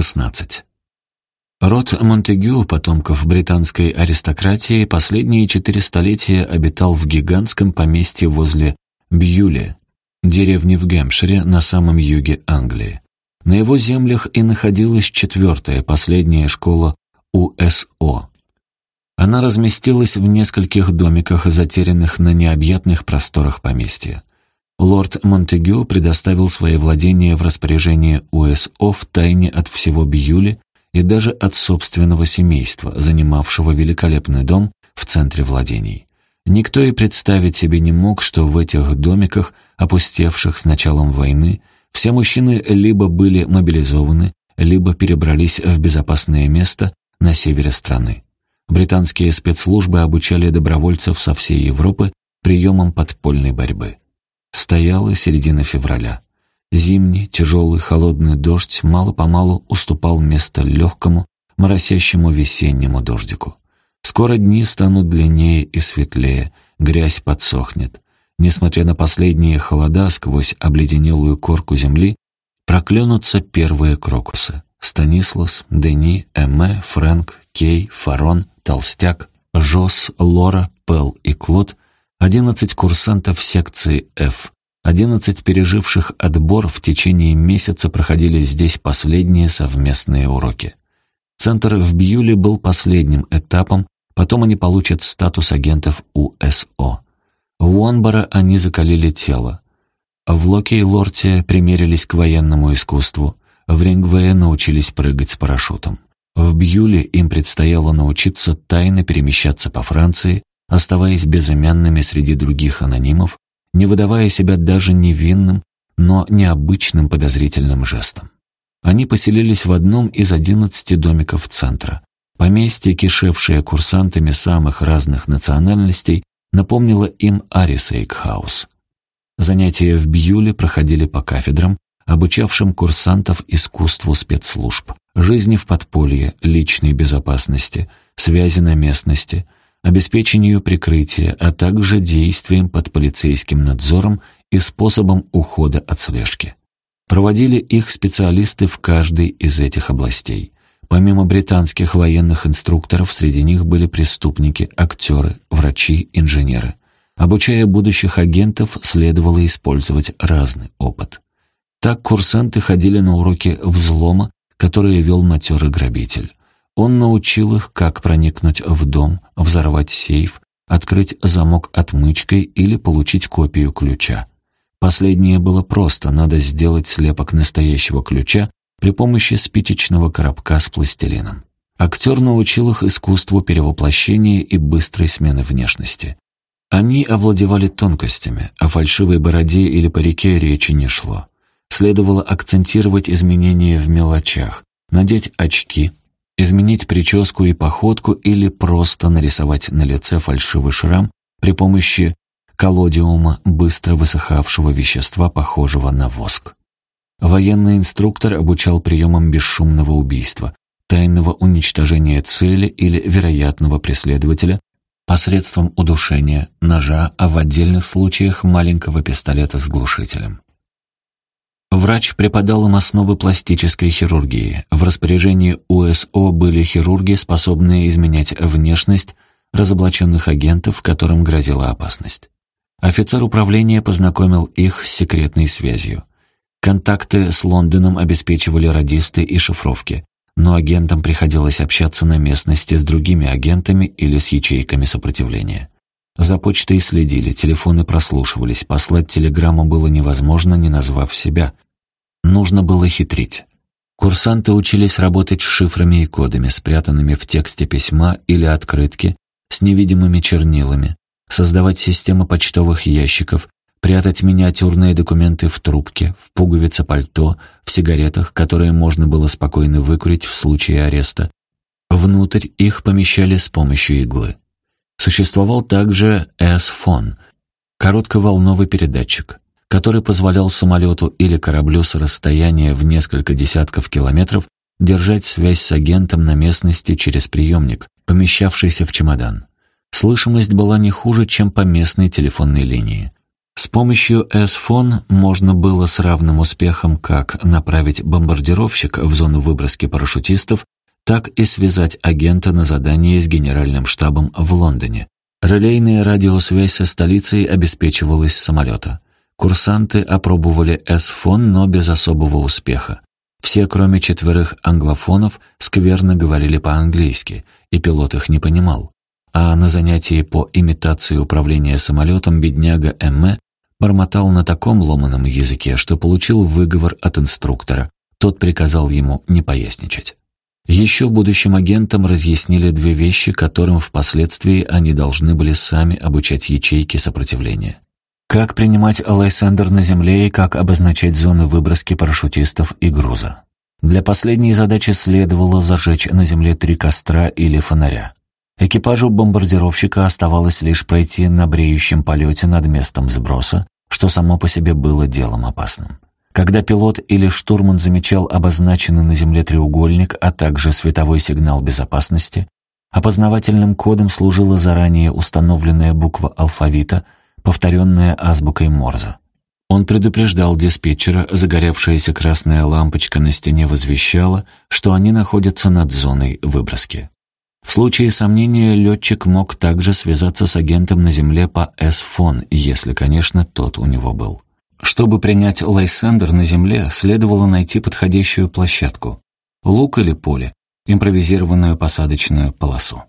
16. Род Монтегю, потомков британской аристократии, последние четыре столетия обитал в гигантском поместье возле Бьюли, деревни в Гэмпшире на самом юге Англии. На его землях и находилась четвертая, последняя школа УСО. Она разместилась в нескольких домиках, затерянных на необъятных просторах поместья. Лорд Монтегю предоставил свои владения в распоряжение УСО в тайне от всего Бьюли и даже от собственного семейства, занимавшего великолепный дом в центре владений. Никто и представить себе не мог, что в этих домиках, опустевших с началом войны, все мужчины либо были мобилизованы, либо перебрались в безопасное место на севере страны. Британские спецслужбы обучали добровольцев со всей Европы приемам подпольной борьбы. Стояла середина февраля. Зимний, тяжелый, холодный дождь мало-помалу уступал место легкому, моросящему весеннему дождику. Скоро дни станут длиннее и светлее, грязь подсохнет. Несмотря на последние холода, сквозь обледенелую корку земли проклюнутся первые крокусы. Станислас, Дени, Эме, Фрэнк, Кей, Фарон, Толстяк, Жос, Лора, Пел и Клод Одиннадцать курсантов секции F, одиннадцать переживших отбор в течение месяца проходили здесь последние совместные уроки. Центр в Бьюле был последним этапом, потом они получат статус агентов УСО. В Уонбора они закалили тело. В Локе-и-Лорте примерились к военному искусству, в Рингвее научились прыгать с парашютом. В Бьюле им предстояло научиться тайно перемещаться по Франции, оставаясь безымянными среди других анонимов, не выдавая себя даже невинным, но необычным подозрительным жестом. Они поселились в одном из одиннадцати домиков центра. Поместье, кишевшее курсантами самых разных национальностей, напомнило им Арисейкхаус. Занятия в Бьюле проходили по кафедрам, обучавшим курсантов искусству спецслужб, жизни в подполье, личной безопасности, связи на местности – обеспечению прикрытия, а также действием под полицейским надзором и способом ухода от слежки. Проводили их специалисты в каждой из этих областей. Помимо британских военных инструкторов, среди них были преступники, актеры, врачи, инженеры. Обучая будущих агентов, следовало использовать разный опыт. Так курсанты ходили на уроки взлома, которые вел матерый грабитель. Он научил их, как проникнуть в дом, взорвать сейф, открыть замок отмычкой или получить копию ключа. Последнее было просто, надо сделать слепок настоящего ключа при помощи спичечного коробка с пластилином. Актер научил их искусству перевоплощения и быстрой смены внешности. Они овладевали тонкостями, о фальшивой бороде или парике речи не шло. Следовало акцентировать изменения в мелочах, надеть очки, изменить прическу и походку или просто нарисовать на лице фальшивый шрам при помощи колодиума быстро высыхавшего вещества, похожего на воск. Военный инструктор обучал приемам бесшумного убийства, тайного уничтожения цели или вероятного преследователя посредством удушения, ножа, а в отдельных случаях маленького пистолета с глушителем. Врач преподал им основы пластической хирургии. В распоряжении УСО были хирурги, способные изменять внешность разоблаченных агентов, которым грозила опасность. Офицер управления познакомил их с секретной связью. Контакты с Лондоном обеспечивали радисты и шифровки, но агентам приходилось общаться на местности с другими агентами или с ячейками сопротивления. За почтой следили, телефоны прослушивались, послать телеграмму было невозможно, не назвав себя. Нужно было хитрить. Курсанты учились работать с шифрами и кодами, спрятанными в тексте письма или открытки, с невидимыми чернилами, создавать системы почтовых ящиков, прятать миниатюрные документы в трубке, в пуговице пальто, в сигаретах, которые можно было спокойно выкурить в случае ареста. Внутрь их помещали с помощью иглы. Существовал также S-фон, коротковолновый передатчик, который позволял самолету или кораблю с расстояния в несколько десятков километров держать связь с агентом на местности через приемник, помещавшийся в чемодан. Слышимость была не хуже, чем по местной телефонной линии. С помощью S-фон можно было с равным успехом как направить бомбардировщик в зону выброски парашютистов, так и связать агента на задание с генеральным штабом в Лондоне. Релейная радиосвязь со столицей обеспечивалась с самолета. Курсанты опробовали S-фон, но без особого успеха. Все, кроме четверых англофонов, скверно говорили по-английски, и пилот их не понимал. А на занятии по имитации управления самолетом бедняга Эмме бормотал на таком ломаном языке, что получил выговор от инструктора. Тот приказал ему не поясничать. Еще будущим агентам разъяснили две вещи, которым впоследствии они должны были сами обучать ячейки сопротивления. Как принимать Алайсендер на Земле и как обозначать зоны выброски парашютистов и груза. Для последней задачи следовало зажечь на Земле три костра или фонаря. Экипажу бомбардировщика оставалось лишь пройти на бреющем полете над местом сброса, что само по себе было делом опасным. Когда пилот или штурман замечал обозначенный на земле треугольник, а также световой сигнал безопасности, опознавательным кодом служила заранее установленная буква алфавита, повторенная азбукой Морзе. Он предупреждал диспетчера, загоревшаяся красная лампочка на стене возвещала, что они находятся над зоной выброски. В случае сомнения летчик мог также связаться с агентом на земле по S-фон, если, конечно, тот у него был. Чтобы принять Лайсендер на земле, следовало найти подходящую площадку. Лук или поле, импровизированную посадочную полосу.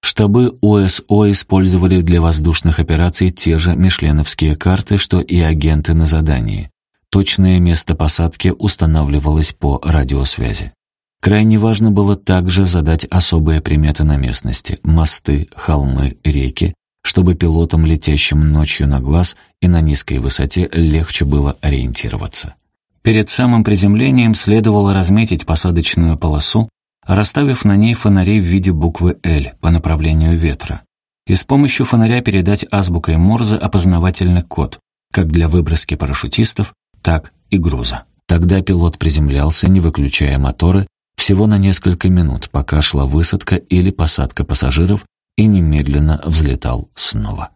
Штабы ОСО использовали для воздушных операций те же мишленовские карты, что и агенты на задании. Точное место посадки устанавливалось по радиосвязи. Крайне важно было также задать особые приметы на местности – мосты, холмы, реки, чтобы пилотам, летящим ночью на глаз и на низкой высоте, легче было ориентироваться. Перед самым приземлением следовало разметить посадочную полосу, расставив на ней фонари в виде буквы «Л» по направлению ветра, и с помощью фонаря передать азбукой Морзе опознавательный код, как для выброски парашютистов, так и груза. Тогда пилот приземлялся, не выключая моторы, всего на несколько минут, пока шла высадка или посадка пассажиров, и немедленно взлетал снова.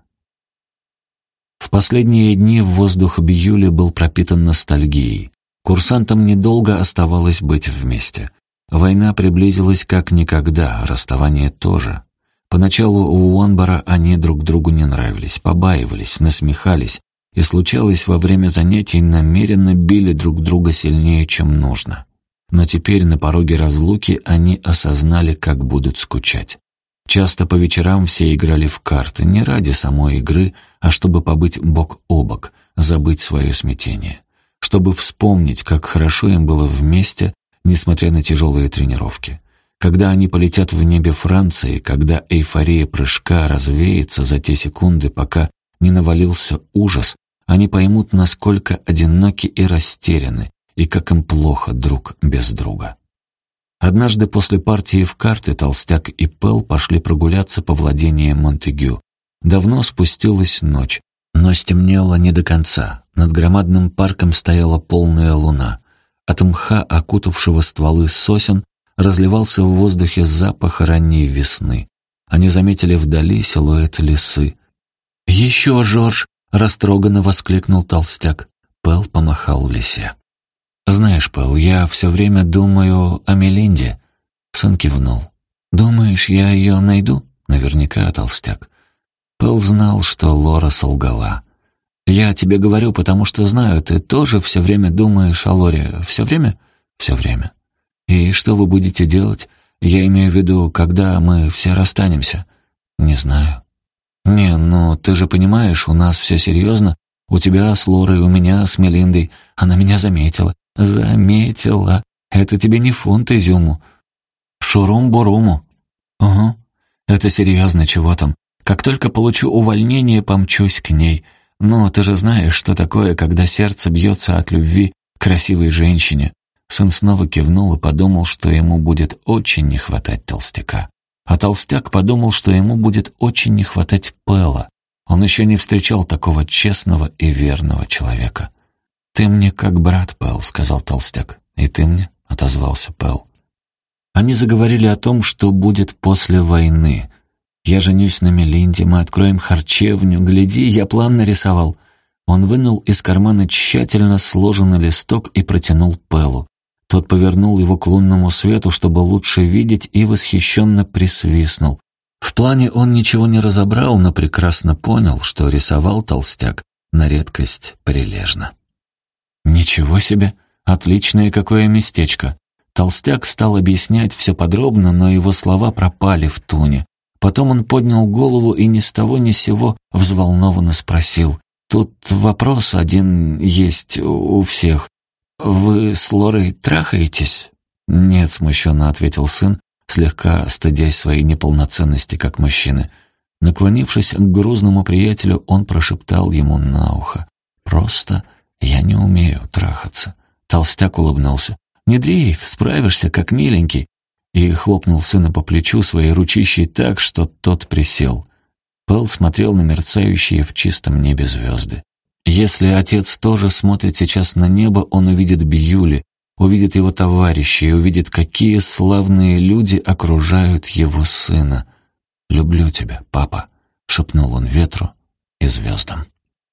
В последние дни воздух Бьюли был пропитан ностальгией. Курсантам недолго оставалось быть вместе. Война приблизилась как никогда, расставание тоже. Поначалу у Уонбара они друг другу не нравились, побаивались, насмехались, и случалось во время занятий намеренно били друг друга сильнее, чем нужно. Но теперь на пороге разлуки они осознали, как будут скучать. Часто по вечерам все играли в карты, не ради самой игры, а чтобы побыть бок о бок, забыть свое смятение. Чтобы вспомнить, как хорошо им было вместе, несмотря на тяжелые тренировки. Когда они полетят в небе Франции, когда эйфория прыжка развеется за те секунды, пока не навалился ужас, они поймут, насколько одиноки и растеряны, и как им плохо друг без друга. Однажды после партии в карты Толстяк и Пел пошли прогуляться по владениям Монтегю. Давно спустилась ночь, но стемнело не до конца. Над громадным парком стояла полная луна. От мха, окутавшего стволы сосен, разливался в воздухе запах ранней весны. Они заметили вдали силуэт лисы. «Еще, Жорж!» — растроганно воскликнул толстяк. Пел помахал лисе. «Знаешь, Пэл, я все время думаю о Мелинде». Сын кивнул. «Думаешь, я ее найду?» Наверняка толстяк. Пэл знал, что Лора солгала. «Я тебе говорю, потому что знаю, ты тоже все время думаешь о Лоре. Все время?» «Все время». «И что вы будете делать? Я имею в виду, когда мы все расстанемся?» «Не знаю». «Не, ну ты же понимаешь, у нас все серьезно. У тебя с Лорой, у меня с Мелиндой. Она меня заметила. «Заметила. Это тебе не фунт изюму. Шурум-буруму». «Угу. Это серьезно, чего там. Как только получу увольнение, помчусь к ней. Но ты же знаешь, что такое, когда сердце бьется от любви к красивой женщине». Сын снова кивнул и подумал, что ему будет очень не хватать толстяка. А толстяк подумал, что ему будет очень не хватать Пэла. Он еще не встречал такого честного и верного человека. «Ты мне как брат, Пэл», — сказал толстяк. «И ты мне?» — отозвался Пэл. Они заговорили о том, что будет после войны. «Я женюсь на Мелинде, мы откроем харчевню. Гляди, я план нарисовал». Он вынул из кармана тщательно сложенный листок и протянул Пэлу. Тот повернул его к лунному свету, чтобы лучше видеть, и восхищенно присвистнул. В плане он ничего не разобрал, но прекрасно понял, что рисовал толстяк на редкость прилежно. «Ничего себе! Отличное какое местечко!» Толстяк стал объяснять все подробно, но его слова пропали в туне. Потом он поднял голову и ни с того ни сего взволнованно спросил. «Тут вопрос один есть у всех. Вы с Лорой трахаетесь?» «Нет», — смущенно ответил сын, слегка стыдясь своей неполноценности как мужчины. Наклонившись к грузному приятелю, он прошептал ему на ухо. «Просто я не умею трахаться». Толстяк улыбнулся. «Не дрейф, справишься, как миленький». И хлопнул сына по плечу своей ручищей так, что тот присел. Пэл смотрел на мерцающие в чистом небе звезды. Если отец тоже смотрит сейчас на небо, он увидит Бьюли, увидит его товарищей, увидит, какие славные люди окружают его сына. «Люблю тебя, папа», — шепнул он ветру и звездам.